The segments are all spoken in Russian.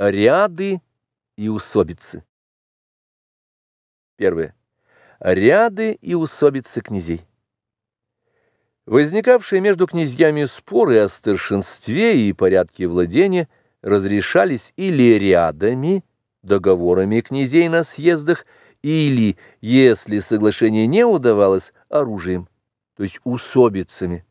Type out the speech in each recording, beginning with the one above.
Ряды и усобицы. Первое. Ряды и усобицы князей. Возникавшие между князьями споры о старшинстве и порядке владения разрешались или рядами, договорами князей на съездах, или, если соглашение не удавалось, оружием, то есть усобицами.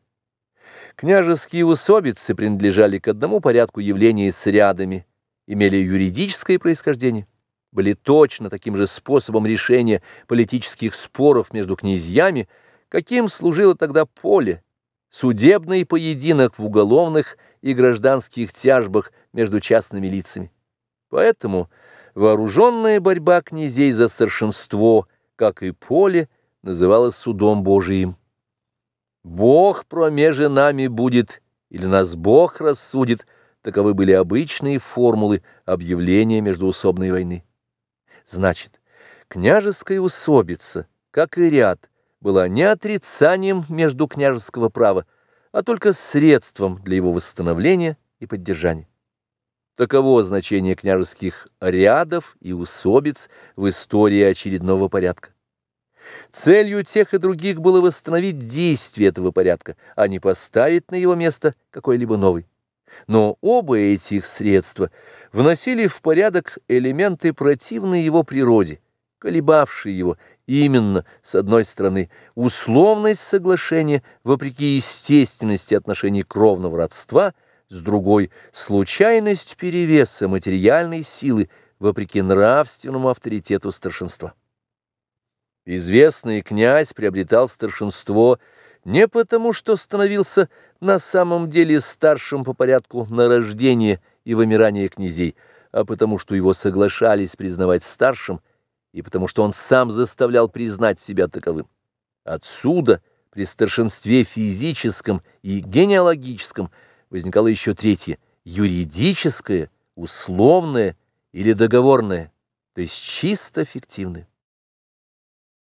Княжеские усобицы принадлежали к одному порядку явления с рядами, имели юридическое происхождение, были точно таким же способом решения политических споров между князьями, каким служило тогда поле, судебный поединок в уголовных и гражданских тяжбах между частными лицами. Поэтому вооруженная борьба князей за старшинство, как и поле, называлась судом Божиим. Бог промеже нами будет, или нас Бог рассудит, таковы были обычные формулы объявления междуусобной войны. Значит, княжеская усобица, как и ряд, была не отрицанием между княжеского права, а только средством для его восстановления и поддержания. Таково значение княжеских рядов и усобиц в истории очередного порядка. Целью тех и других было восстановить действие этого порядка, а не поставить на его место какой-либо новый. Но оба этих средства вносили в порядок элементы противные его природе, колебавшие его именно, с одной стороны, условность соглашения вопреки естественности отношений кровного родства, с другой – случайность перевеса материальной силы вопреки нравственному авторитету старшинства. Известный князь приобретал старшинство не потому, что становился на самом деле старшим по порядку на рождение и вымирание князей, а потому что его соглашались признавать старшим, и потому что он сам заставлял признать себя таковым. Отсюда, при старшинстве физическом и генеалогическом, возникало еще третье – юридическое, условное или договорное, то есть чисто фиктивное.